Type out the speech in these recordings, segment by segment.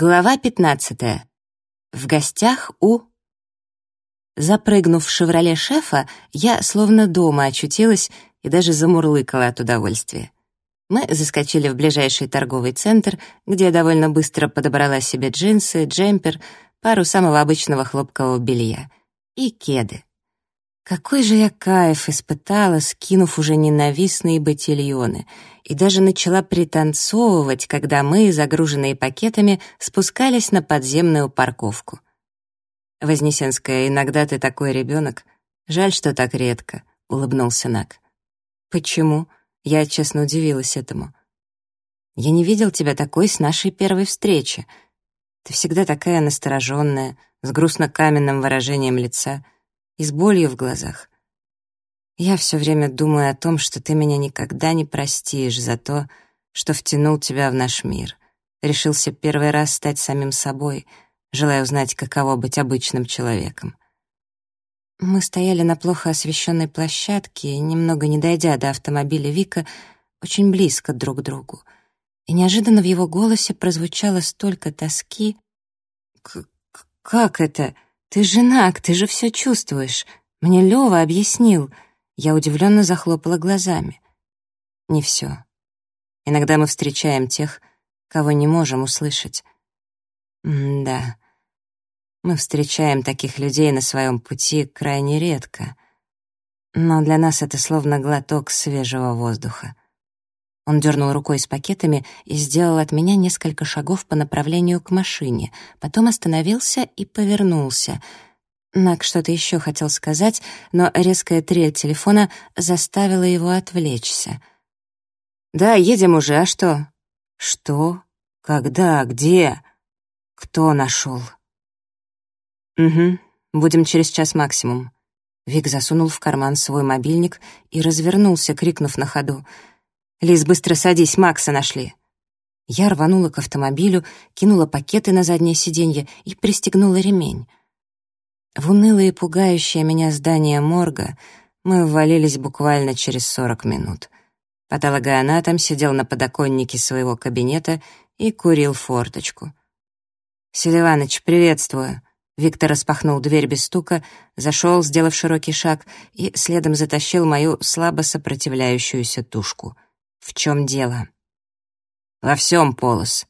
Глава 15. В гостях у... Запрыгнув в «Шевроле» шефа, я словно дома очутилась и даже замурлыкала от удовольствия. Мы заскочили в ближайший торговый центр, где я довольно быстро подобрала себе джинсы, джемпер, пару самого обычного хлопкового белья и кеды. Какой же я кайф испытала, скинув уже ненавистные ботильоны, и даже начала пританцовывать, когда мы, загруженные пакетами, спускались на подземную парковку. «Вознесенская, иногда ты такой ребенок. Жаль, что так редко», — улыбнулся Нак. «Почему?» — я честно удивилась этому. «Я не видел тебя такой с нашей первой встречи. Ты всегда такая настороженная, с грустно-каменным выражением лица — и с болью в глазах. Я все время думаю о том, что ты меня никогда не простишь за то, что втянул тебя в наш мир. Решился первый раз стать самим собой, желая узнать, каково быть обычным человеком. Мы стояли на плохо освещенной площадке, немного не дойдя до автомобиля Вика, очень близко друг к другу. И неожиданно в его голосе прозвучало столько тоски. «Как это?» «Ты женак, ты же все чувствуешь. Мне Лёва объяснил». Я удивленно захлопала глазами. Не все. Иногда мы встречаем тех, кого не можем услышать. М да, мы встречаем таких людей на своем пути крайне редко. Но для нас это словно глоток свежего воздуха. Он дернул рукой с пакетами и сделал от меня несколько шагов по направлению к машине, потом остановился и повернулся. Нак что-то еще хотел сказать, но резкая трель телефона заставила его отвлечься. «Да, едем уже, а что?» «Что? Когда? Где? Кто нашел?» «Угу, будем через час максимум». Вик засунул в карман свой мобильник и развернулся, крикнув на ходу — «Лиз, быстро садись, Макса нашли». Я рванула к автомобилю, кинула пакеты на заднее сиденье и пристегнула ремень. В унылое и пугающее меня здание морга мы ввалились буквально через сорок минут. Патологоанатом сидел на подоконнике своего кабинета и курил форточку. «Селиваныч, приветствую!» Виктор распахнул дверь без стука, зашел, сделав широкий шаг, и следом затащил мою слабо сопротивляющуюся тушку — «В чем дело?» «Во всем, Полос.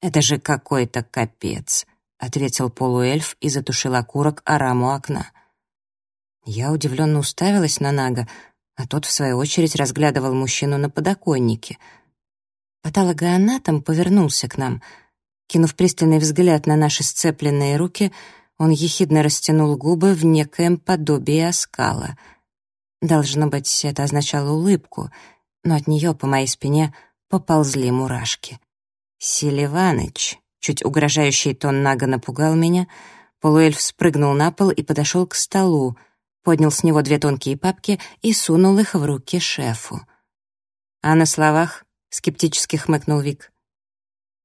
Это же какой-то капец», — ответил полуэльф и затушил окурок о раму окна. Я удивленно уставилась на Нага, а тот, в свою очередь, разглядывал мужчину на подоконнике. Патологоанатом повернулся к нам. Кинув пристальный взгляд на наши сцепленные руки, он ехидно растянул губы в некоем подобии оскала. Должно быть, это означало улыбку — но от нее по моей спине поползли мурашки. «Селиваныч», — чуть угрожающий тон Нага напугал меня, полуэльф спрыгнул на пол и подошел к столу, поднял с него две тонкие папки и сунул их в руки шефу. «А на словах?» — скептически хмыкнул Вик.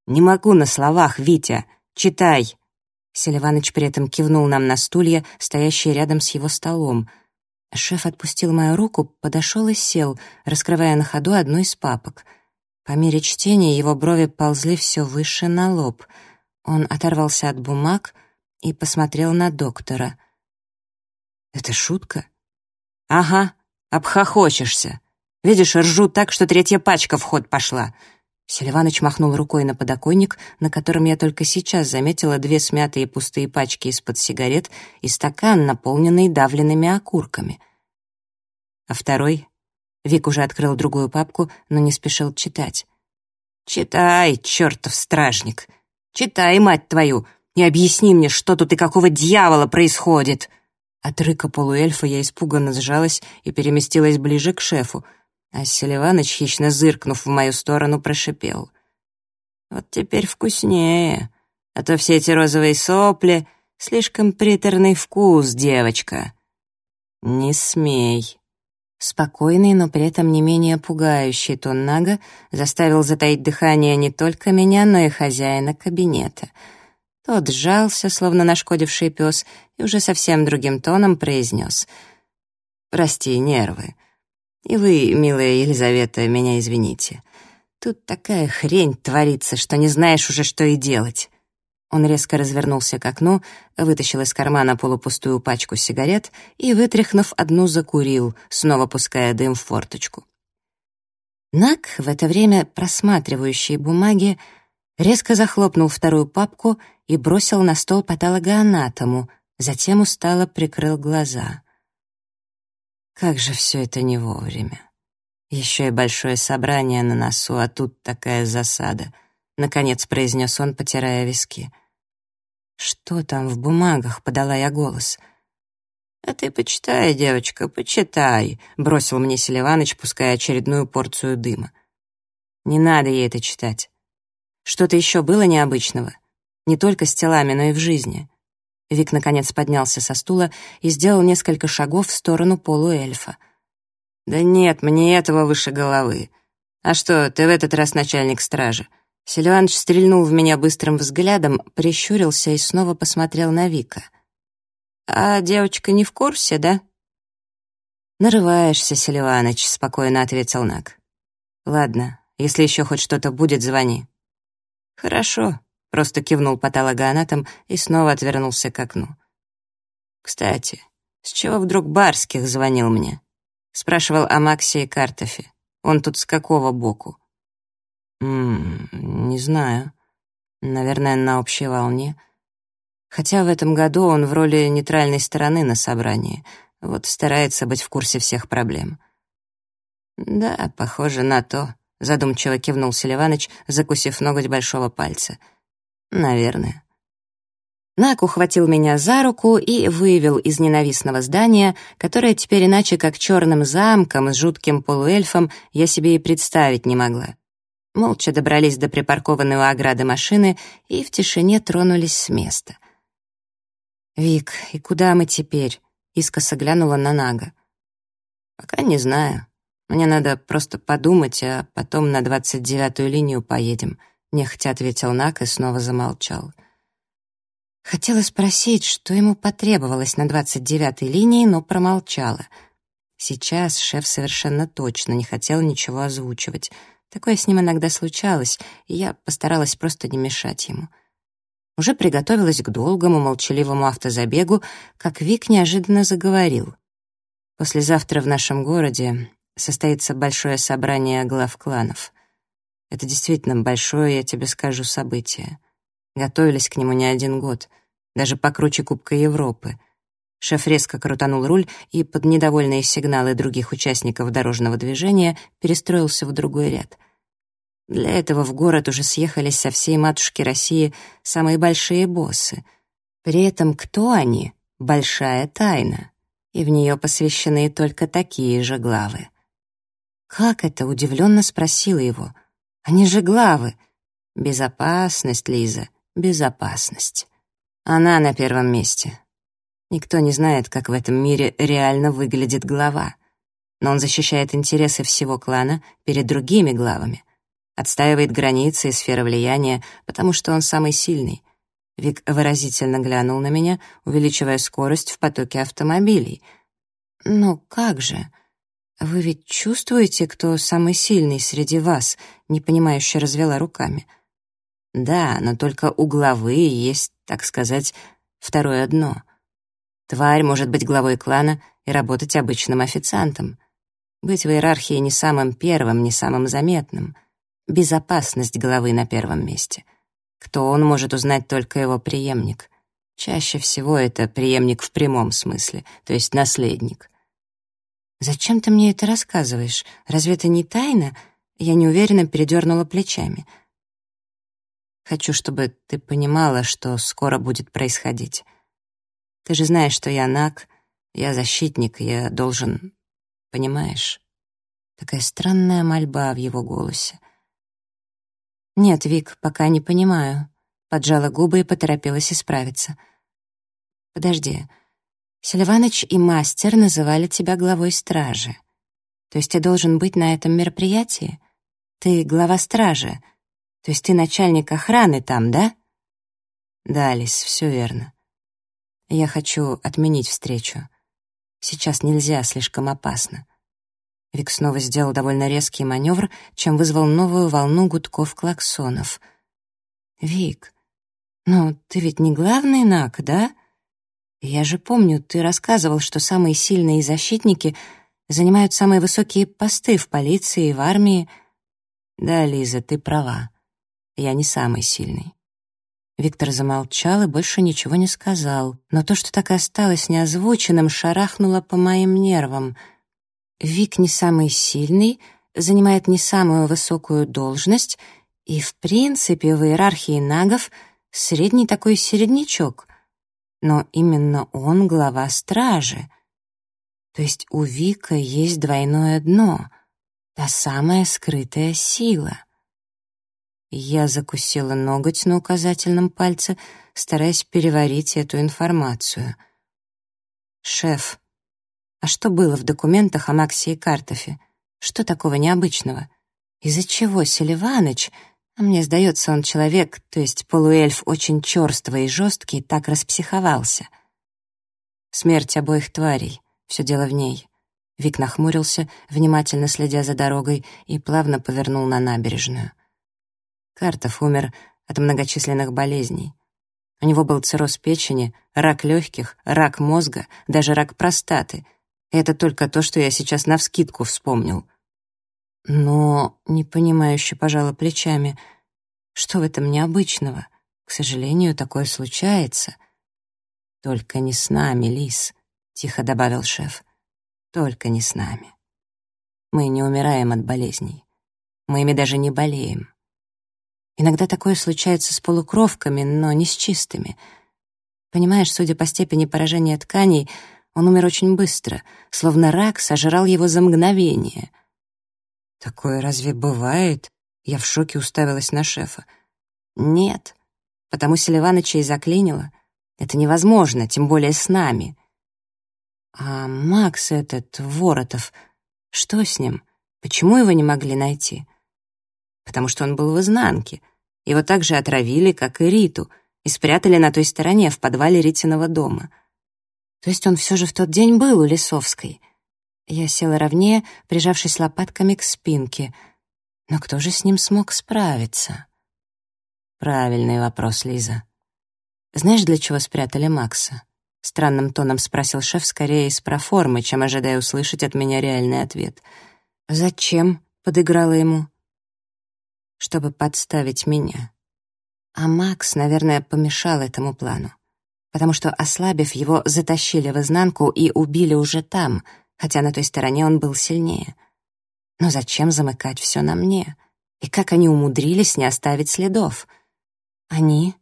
«Не могу на словах, Витя. Читай!» Селиваныч при этом кивнул нам на стулья, стоящие рядом с его столом — Шеф отпустил мою руку, подошел и сел, раскрывая на ходу одну из папок. По мере чтения его брови ползли все выше на лоб. Он оторвался от бумаг и посмотрел на доктора. «Это шутка?» «Ага, обхохочешься. Видишь, ржу так, что третья пачка в ход пошла». Селиваныч махнул рукой на подоконник, на котором я только сейчас заметила две смятые пустые пачки из-под сигарет и стакан, наполненный давленными окурками. А второй... Вик уже открыл другую папку, но не спешил читать. «Читай, чертов стражник! Читай, мать твою, и объясни мне, что тут и какого дьявола происходит!» От рыка полуэльфа я испуганно сжалась и переместилась ближе к шефу — а Селиваныч, хищно зыркнув в мою сторону, прошипел. «Вот теперь вкуснее, а то все эти розовые сопли — слишком приторный вкус, девочка». «Не смей». Спокойный, но при этом не менее пугающий тон Нага заставил затаить дыхание не только меня, но и хозяина кабинета. Тот сжался, словно нашкодивший пес, и уже совсем другим тоном произнес. «Прости, нервы. И вы, милая Елизавета, меня извините. Тут такая хрень творится, что не знаешь уже, что и делать. Он резко развернулся к окну, вытащил из кармана полупустую пачку сигарет и, вытряхнув одну, закурил, снова пуская дым в форточку. Нак, в это время просматривающий бумаги, резко захлопнул вторую папку и бросил на стол патологоанатому, затем устало прикрыл глаза. Как же все это не вовремя. Еще и большое собрание на носу, а тут такая засада, наконец произнес он, потирая виски. Что там в бумагах? подала я голос. А ты почитай, девочка, почитай, бросил мне Селиваныч, пуская очередную порцию дыма. Не надо ей это читать. Что-то еще было необычного, не только с телами, но и в жизни. Вик наконец поднялся со стула и сделал несколько шагов в сторону полуэльфа. «Да нет, мне этого выше головы. А что, ты в этот раз начальник стражи?» Сильванович стрельнул в меня быстрым взглядом, прищурился и снова посмотрел на Вика. «А девочка не в курсе, да?» «Нарываешься, Селиваныч», — спокойно ответил Нак. «Ладно, если еще хоть что-то будет, звони». «Хорошо», — просто кивнул патологоанатом и снова отвернулся к окну. «Кстати, с чего вдруг Барских звонил мне?» Спрашивал о Максе и Картофе. Он тут с какого боку? М не знаю. Наверное, на общей волне. Хотя в этом году он в роли нейтральной стороны на собрании. Вот старается быть в курсе всех проблем. Да, похоже на то, задумчиво кивнул Селиваныч, закусив ноготь большого пальца. Наверное. Нак ухватил меня за руку и вывел из ненавистного здания, которое теперь иначе как черным замком с жутким полуэльфом я себе и представить не могла. Молча добрались до припаркованной у ограды машины и в тишине тронулись с места. «Вик, и куда мы теперь?» — искоса глянула на Нага. «Пока не знаю. Мне надо просто подумать, а потом на двадцать девятую линию поедем», — нехотя ответил Наг и снова замолчал. Хотела спросить, что ему потребовалось на 29-й линии, но промолчала. Сейчас шеф совершенно точно не хотел ничего озвучивать. Такое с ним иногда случалось, и я постаралась просто не мешать ему. Уже приготовилась к долгому, молчаливому автозабегу, как Вик неожиданно заговорил. «Послезавтра в нашем городе состоится большое собрание глав кланов. Это действительно большое, я тебе скажу, событие. Готовились к нему не один год, даже покруче Кубка Европы. Шеф резко крутанул руль и под недовольные сигналы других участников дорожного движения перестроился в другой ряд. Для этого в город уже съехались со всей матушки России самые большие боссы. При этом кто они — большая тайна, и в нее посвящены только такие же главы. «Как это?» — удивленно спросила его. «Они же главы!» «Безопасность, Лиза безопасность. Она на первом месте. Никто не знает, как в этом мире реально выглядит глава. Но он защищает интересы всего клана перед другими главами. Отстаивает границы и сферы влияния, потому что он самый сильный. Вик выразительно глянул на меня, увеличивая скорость в потоке автомобилей. «Ну как же? Вы ведь чувствуете, кто самый сильный среди вас?» непонимающе развела руками. — да, но только у главы есть, так сказать, второе дно. Тварь может быть главой клана и работать обычным официантом. Быть в иерархии не самым первым, не самым заметным. Безопасность главы на первом месте. Кто он, может узнать только его преемник. Чаще всего это преемник в прямом смысле, то есть наследник. «Зачем ты мне это рассказываешь? Разве это не тайна?» Я неуверенно передернула плечами — Хочу, чтобы ты понимала, что скоро будет происходить. Ты же знаешь, что я Нак, я защитник, я должен... Понимаешь? Такая странная мольба в его голосе. «Нет, Вик, пока не понимаю», — поджала губы и поторопилась исправиться. «Подожди. Селиваныч и мастер называли тебя главой стражи. То есть ты должен быть на этом мероприятии? Ты глава стражи, то есть ты начальник охраны там, да? Да, Алис, все верно. Я хочу отменить встречу. Сейчас нельзя, слишком опасно. Вик снова сделал довольно резкий маневр, чем вызвал новую волну гудков клаксонов. «Вик, «Но ты ведь не главный Нак, да? Я же помню, ты рассказывал, что самые сильные защитники занимают самые высокие посты в полиции и в армии». «Да, Лиза, ты права. Я не самый сильный». Виктор замолчал и больше ничего не сказал, но то, что так и осталось неозвученным, шарахнуло по моим нервам. Вик не самый сильный, занимает не самую высокую должность и, в принципе, в иерархии нагов средний такой середнячок. Но именно он глава стражи. То есть у Вика есть двойное дно, та самая скрытая сила — я закусила ноготь на указательном пальце, стараясь переварить эту информацию. «Шеф, а что было в документах о Максе и Картофе? Что такого необычного? Из-за чего Селиваныч, мне сдается, он человек, то есть полуэльф очень черствый и жесткий, так распсиховался?» Смерть обоих тварей, все дело в ней. Вик нахмурился, внимательно следя за дорогой, и плавно повернул на набережную. Картов умер от многочисленных болезней. У него был цирроз печени, рак легких, рак мозга, даже рак простаты. Это только то, что я сейчас навскидку вспомнил. Но, непонимающе пожала плечами, что в этом необычного? К сожалению, такое случается. «Только не с нами, Лис», — тихо добавил шеф. «Только не с нами. Мы не умираем от болезней. Мы ими даже не болеем. Иногда такое случается с полукровками, но не с чистыми. Понимаешь, судя по степени поражения тканей, он умер очень быстро, словно рак сожрал его за мгновение. «Такое разве бывает?» Я в шоке уставилась на шефа. «Нет, потому Селиваныча и заклинило. Это невозможно, тем более с нами». «А Макс этот, Воротов, что с ним? Почему его не могли найти?» потому что он был в изнанке. Его также отравили, как и Риту, и спрятали на той стороне, в подвале Ритиного дома. То есть он все же в тот день был у Лисовской. Я села ровнее, прижавшись лопатками к спинке. Но кто же с ним смог справиться? Правильный вопрос, Лиза. Знаешь, для чего спрятали Макса? Странным тоном спросил шеф скорее из проформы, чем ожидая услышать от меня реальный ответ. «Зачем?» — подыграла ему чтобы подставить меня. А Макс, наверное, помешал этому плану, потому что, ослабив его, затащили в изнанку и убили уже там, хотя на той стороне он был сильнее. Но зачем замыкать все на мне? И как они умудрились не оставить следов? Они?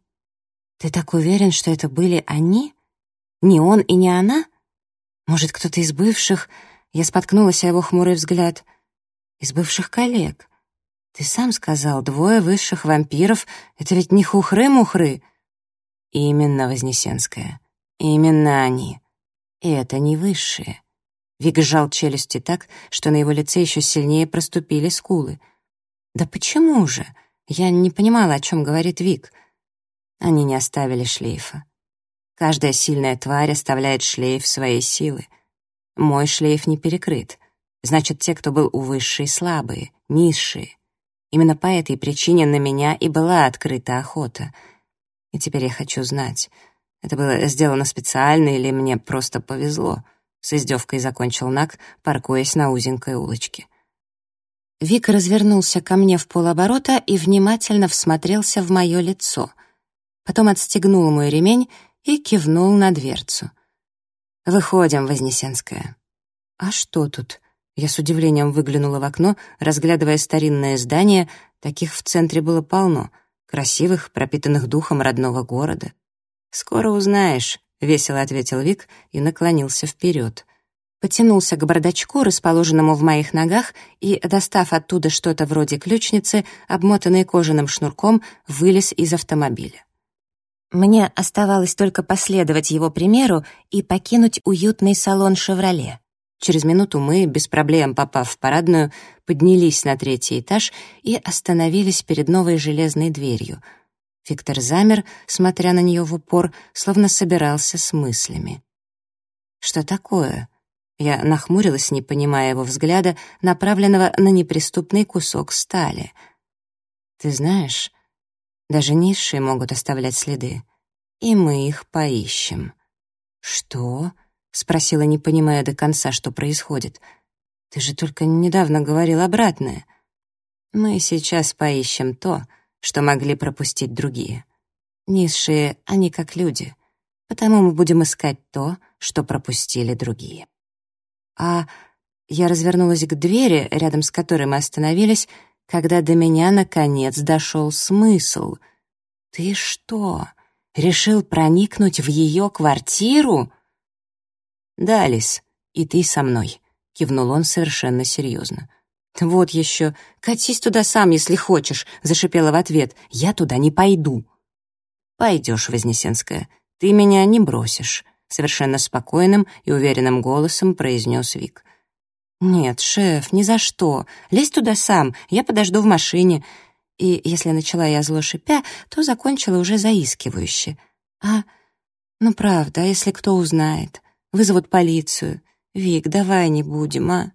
Ты так уверен, что это были они? Не он и не она? Может, кто-то из бывших... Я споткнулась о его хмурый взгляд. Из бывших коллег. Ты сам сказал, двое высших вампиров — это ведь не хухры-мухры. Именно, Вознесенская. Именно они. И это не высшие. Вик сжал челюсти так, что на его лице еще сильнее проступили скулы. «Да почему же?» Я не понимала, о чем говорит Вик. Они не оставили шлейфа. Каждая сильная тварь оставляет шлейф своей силы. Мой шлейф не перекрыт. Значит, те, кто был у высшей, слабые, низшие. Именно по этой причине на меня и была открыта охота. И теперь я хочу знать, это было сделано специально или мне просто повезло. С издевкой закончил Нак, паркуясь на узенькой улочке. Вик развернулся ко мне в полоборота и внимательно всмотрелся в мое лицо. Потом отстегнул мой ремень и кивнул на дверцу. «Выходим, Вознесенская». «А что тут?» Я с удивлением выглянула в окно, разглядывая старинное здание, таких в центре было полно, красивых, пропитанных духом родного города. «Скоро узнаешь», — весело ответил Вик и наклонился вперед. Потянулся к бардачку, расположенному в моих ногах, и, достав оттуда что-то вроде ключницы, обмотанной кожаным шнурком, вылез из автомобиля. Мне оставалось только последовать его примеру и покинуть уютный салон «Шевроле». Через минуту мы, без проблем попав в парадную, поднялись на третий этаж и остановились перед новой железной дверью. Виктор замер, смотря на нее в упор, словно собирался с мыслями. «Что такое?» Я нахмурилась, не понимая его взгляда, направленного на неприступный кусок стали. «Ты знаешь, Даже низшие могут оставлять следы. И мы их поищем». «Что?» — спросила, не понимая до конца, что происходит. «Ты же только недавно говорил обратное». «Мы сейчас поищем то, что могли пропустить другие. Низшие, они как люди, потому мы будем искать то, что пропустили другие». «А...» Я развернулась к двери, рядом с которой мы остановились, когда до меня, наконец, дошел смысл. «Ты что, решил проникнуть в ее квартиру?» «Да, Алис, и ты со мной», — кивнул он совершенно серьезно. «Вот еще, катись туда сам, если хочешь», — зашипела в ответ. «Я туда не пойду». «Пойдешь, Вознесенская, ты меня не бросишь», — совершенно спокойным и уверенным голосом произнес Вик. «Нет, шеф, ни за что. Лезь туда сам, я подожду в машине». И если начала я зло шипя, то закончила уже заискивающе. «А, ну правда, если кто узнает? Вызовут полицию. Вик, давай не будем, а?»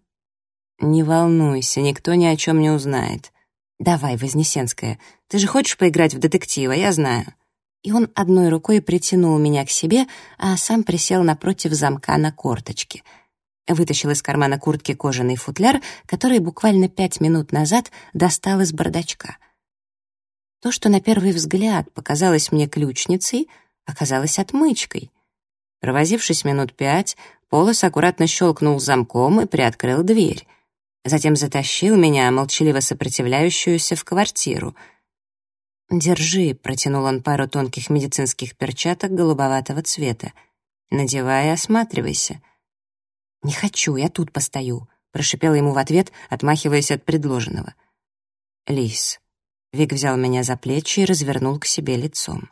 «Не волнуйся, никто ни о чем не узнает. Давай, Вознесенская, ты же хочешь поиграть в детектива, я знаю». И он одной рукой притянул меня к себе, а сам присел напротив замка на корточке — Вытащил из кармана куртки кожаный футляр, который буквально пять минут назад достал из бардачка. То, что на первый взгляд показалось мне ключницей, оказалось отмычкой. Провозившись минут пять, Полос аккуратно щелкнул замком и приоткрыл дверь. Затем затащил меня, молчаливо сопротивляющуюся, в квартиру. «Держи», — протянул он пару тонких медицинских перчаток голубоватого цвета. «Надевай осматривайся». «Не хочу, я тут постою», — прошипела ему в ответ, отмахиваясь от предложенного. «Лис». Вик взял меня за плечи и развернул к себе лицом.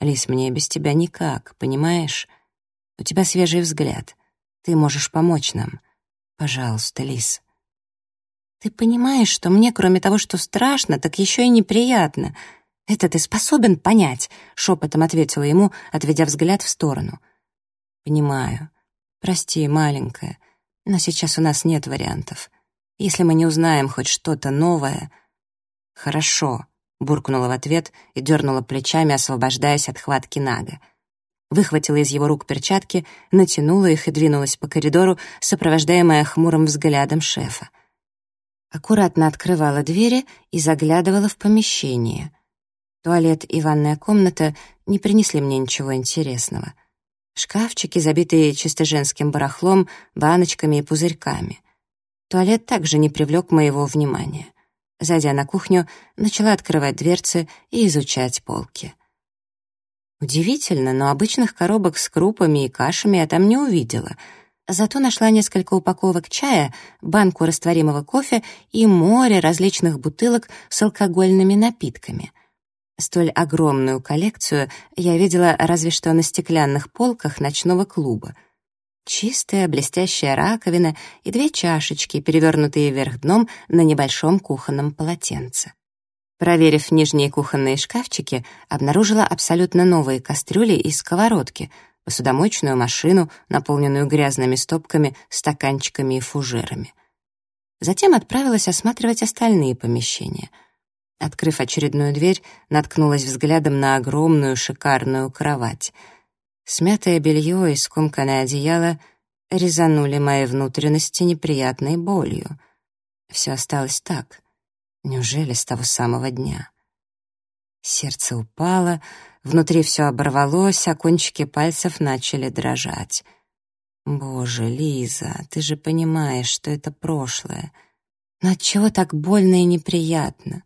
«Лис, мне без тебя никак, понимаешь? У тебя свежий взгляд. Ты можешь помочь нам. Пожалуйста, Лис». «Ты понимаешь, что мне, кроме того, что страшно, так еще и неприятно. Это ты способен понять?» — шепотом ответила ему, отведя взгляд в сторону. «Понимаю. «Прости, маленькая, но сейчас у нас нет вариантов. Если мы не узнаем хоть что-то новое...» «Хорошо», — буркнула в ответ и дернула плечами, освобождаясь от хватки Нага. Выхватила из его рук перчатки, натянула их и двинулась по коридору, сопровождаемая хмурым взглядом шефа. Аккуратно открывала двери и заглядывала в помещение. Туалет и ванная комната не принесли мне ничего интересного. Шкафчики, забитые чисто женским барахлом, баночками и пузырьками. Туалет также не привлек моего внимания. Зайдя на кухню, начала открывать дверцы и изучать полки. Удивительно, но обычных коробок с крупами и кашами я там не увидела. Зато нашла несколько упаковок чая, банку растворимого кофе и море различных бутылок с алкогольными напитками — Столь огромную коллекцию я видела разве что на стеклянных полках ночного клуба. Чистая, блестящая раковина и две чашечки, перевернутые вверх дном на небольшом кухонном полотенце. Проверив нижние кухонные шкафчики, обнаружила абсолютно новые кастрюли и сковородки, посудомоечную машину, наполненную грязными стопками, стаканчиками и фужерами. Затем отправилась осматривать остальные помещения — Открыв очередную дверь, наткнулась взглядом на огромную шикарную кровать. Смятое белье и скомканное одеяло резанули мои внутренности неприятной болью. Все осталось так. Неужели с того самого дня? Сердце упало, внутри все оборвалось, а кончики пальцев начали дрожать. «Боже, Лиза, ты же понимаешь, что это прошлое. Но отчего так больно и неприятно?»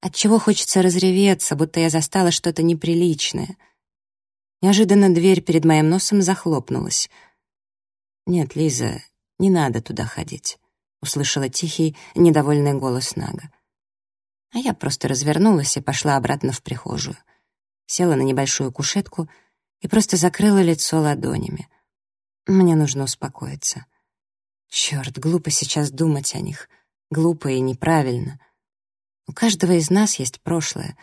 Отчего хочется разреветься, будто я застала что-то неприличное. Неожиданно дверь перед моим носом захлопнулась. «Нет, Лиза, не надо туда ходить», — услышала тихий, недовольный голос Нага. А я просто развернулась и пошла обратно в прихожую. Села на небольшую кушетку и просто закрыла лицо ладонями. Мне нужно успокоиться. Черт, глупо сейчас думать о них. Глупо и неправильно — у каждого из нас есть прошлое.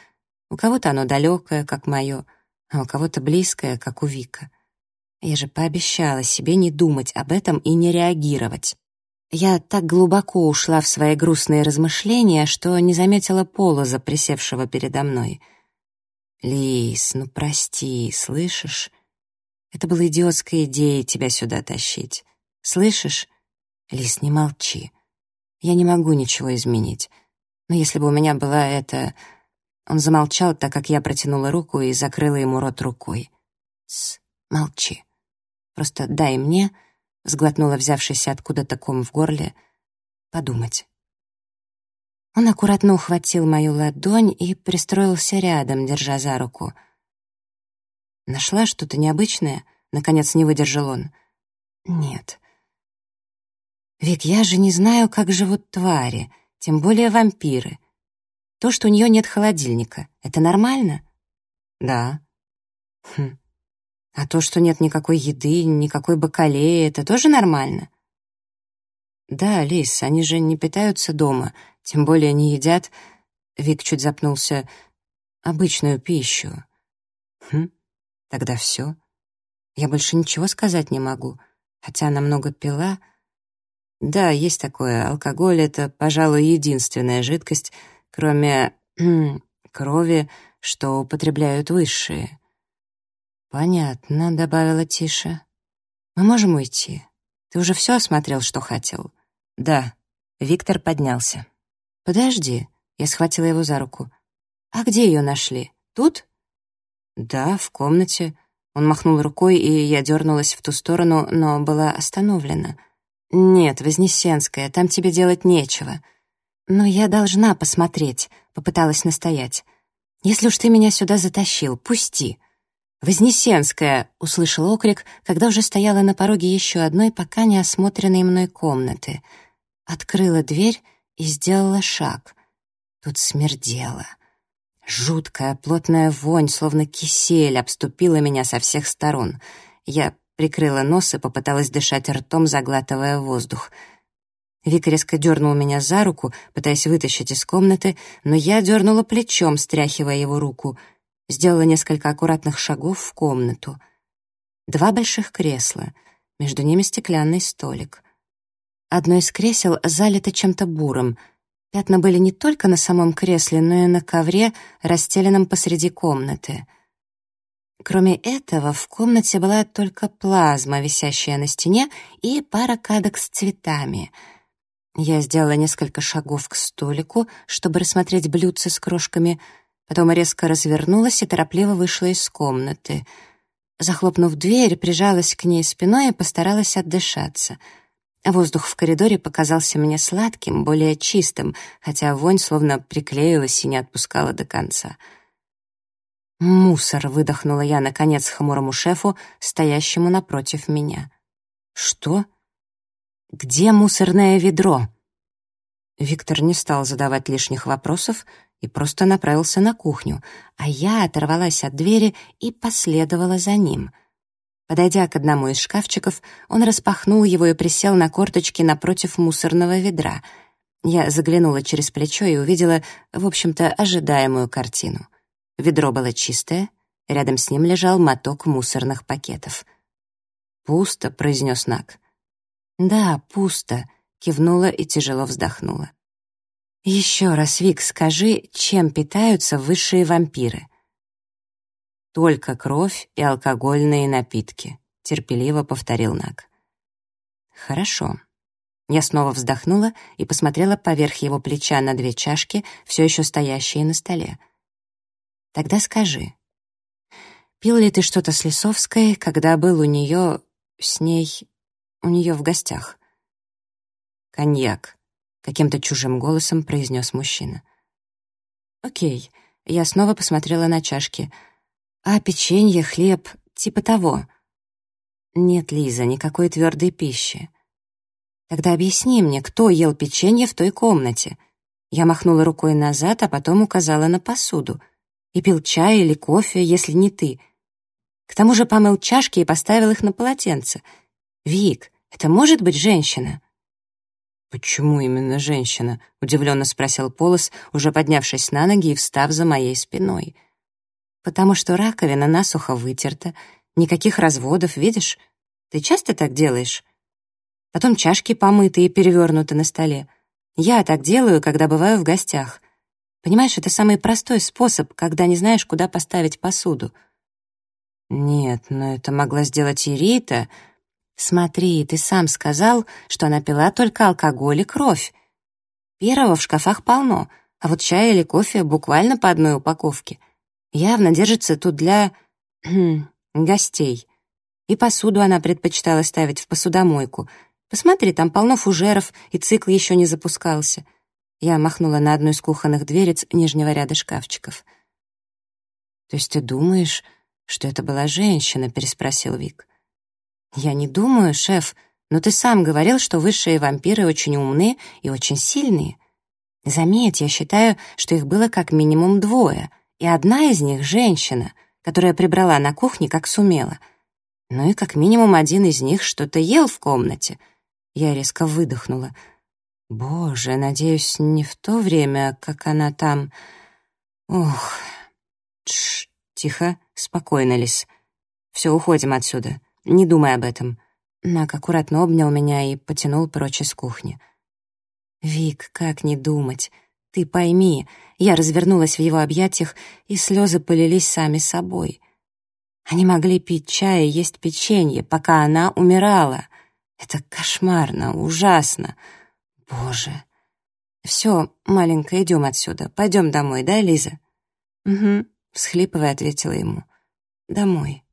У кого-то оно далекое, как мое, а у кого-то близкое, как у Вика. Я же пообещала себе не думать об этом и не реагировать. Я так глубоко ушла в свои грустные размышления, что не заметила полоза, присевшего передо мной. Лис, ну прости, слышишь? Это была идиотская идея тебя сюда тащить. Слышишь? Лис, не молчи. Я не могу ничего изменить. Но если бы у меня была эта... Он замолчал, так как я протянула руку и закрыла ему рот рукой. «С, молчи. Просто дай мне...» — сглотнула взявшийся откуда-то ком в горле. «Подумать». Он аккуратно ухватил мою ладонь и пристроился рядом, держа за руку. «Нашла что-то необычное?» — наконец не выдержал он. «Нет». «Вик, я же не знаю, как живут твари, тем более вампиры. То, что у нее нет холодильника, это нормально?» «Да». «Хм. А то, что нет никакой еды, никакой бакалеи, это тоже нормально?» «Да, Лис, они же не питаются дома, тем более не едят...» Вик чуть запнулся. «Обычную пищу». «Хм, тогда все. Я больше ничего сказать не могу, хотя она много пила...» «Да, есть такое. Алкоголь — это, пожалуй, единственная жидкость, кроме крови, что употребляют высшие». «Понятно», — добавила Тиша. «Мы можем уйти? Ты уже все осмотрел, что хотел?» «Да». Виктор поднялся. «Подожди». Я схватила его за руку. «А где ее нашли? Тут?» «Да, в комнате». Он махнул рукой, и я дернулась в ту сторону, но была остановлена. «Нет, Вознесенская, там тебе делать нечего». «Но я должна посмотреть», — попыталась настоять. «Если уж ты меня сюда затащил, пусти». «Вознесенская!» — услышал окрик, когда уже стояла на пороге еще одной пока не осмотренной мной комнаты. Открыла дверь и сделала шаг. Тут смердело. Жуткая плотная вонь, словно кисель, обступила меня со всех сторон. Я прикрыла нос и попыталась дышать ртом, заглатывая воздух. Вика резко дернул меня за руку, пытаясь вытащить из комнаты, но я дернула плечом, стряхивая его руку — сделала несколько аккуратных шагов в комнату. Два больших кресла, между ними стеклянный столик. Одно из кресел залито чем-то бурым. Пятна были не только на самом кресле, но и на ковре, расстеленном посреди комнаты. Кроме этого, в комнате была только плазма, висящая на стене, и пара кадок с цветами — я сделала несколько шагов к столику, чтобы рассмотреть блюдце с крошками — Потом резко развернулась и торопливо вышла из комнаты. Захлопнув дверь, прижалась к ней спиной и постаралась отдышаться. Воздух в коридоре показался мне сладким, более чистым, хотя вонь словно приклеилась и не отпускала до конца. «Мусор!» — выдохнула я, наконец, хмурому шефу, стоящему напротив меня. «Что? Где мусорное ведро?» Виктор не стал задавать лишних вопросов и просто направился на кухню, а я оторвалась от двери и последовала за ним. Подойдя к одному из шкафчиков, он распахнул его и присел на корточки напротив мусорного ведра. Я заглянула через плечо и увидела, в общем-то, ожидаемую картину. Ведро было чистое, рядом с ним лежал моток мусорных пакетов. «Пусто», — произнес Нак. «Да, пусто», — кивнула и тяжело вздохнула. «Еще раз, Вик, скажи, чем питаются высшие вампиры?» «Только кровь и алкогольные напитки», — терпеливо повторил Нак. «Хорошо». Я снова вздохнула и посмотрела поверх его плеча на две чашки, все еще стоящие на столе. «Тогда скажи, пил ли ты что-то с Лисовской, когда был у нее... с ней... у нее в гостях?» «Коньяк», каким-то чужим голосом произнес мужчина. «Окей». Я снова посмотрела на чашки. «А печенье, хлеб, типа того?» «Нет, Лиза, никакой твердой пищи». «Тогда объясни мне, кто ел печенье в той комнате?» Я махнула рукой назад, а потом указала на посуду. «И пил чай или кофе, если не ты. К тому же помыл чашки и поставил их на полотенце. Вик, это может быть женщина?» «Почему именно женщина?» — удивленно спросил Полос, уже поднявшись на ноги и встав за моей спиной. «Потому что раковина насухо вытерта, никаких разводов, видишь? Ты часто так делаешь? Потом чашки помыты и перевернуты на столе. Я так делаю, когда бываю в гостях. Понимаешь, это самый простой способ, когда не знаешь, куда поставить посуду. Нет, но это могла сделать и Рита. Смотри, ты сам сказал, что она пила только алкоголь и кровь. Первого в шкафах полно, а вот чая или кофе буквально по одной упаковке. Явно держится тут для... гостей. И посуду она предпочитала ставить в посудомойку. Посмотри, там полно фужеров, и цикл еще не запускался. Я махнула на одну из кухонных дверец нижнего ряда шкафчиков. «То есть ты думаешь, что это была женщина?» — переспросил Вик. «Я не думаю, шеф, но ты сам говорил, что высшие вампиры очень умные и очень сильные. Заметь, я считаю, что их было как минимум двое, и одна из них — женщина, которая прибрала на кухне, как сумела. Ну и как минимум один из них что-то ел в комнате». Я резко выдохнула — Боже, надеюсь, не в то время, как она там... Ох... Тш, тихо, спокойно, Лис. Все, уходим отсюда. Не думай об этом. Нак аккуратно обнял меня и потянул прочь из кухни. «Вик, как не думать? Ты пойми». Я развернулась в его объятиях, и слезы полились сами собой. Они могли пить чай и есть печенье, пока она умирала. Это кошмарно, ужасно. Боже. Все, маленькая, идем отсюда. Пойдем домой, да, Лиза? Угу, всхлипывая, ответила ему. Домой.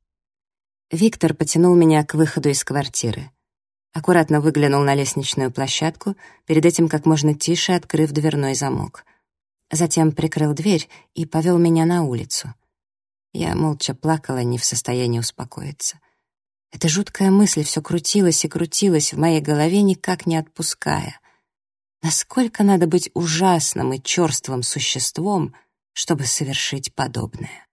Виктор потянул меня к выходу из квартиры. Аккуратно выглянул на лестничную площадку, перед этим как можно тише открыв дверной замок. Затем прикрыл дверь и повел меня на улицу. Я молча плакала, не в состоянии успокоиться. Эта жуткая мысль все крутилась и крутилась в моей голове, никак не отпуская. Насколько надо быть ужасным и черствым существом, чтобы совершить подобное?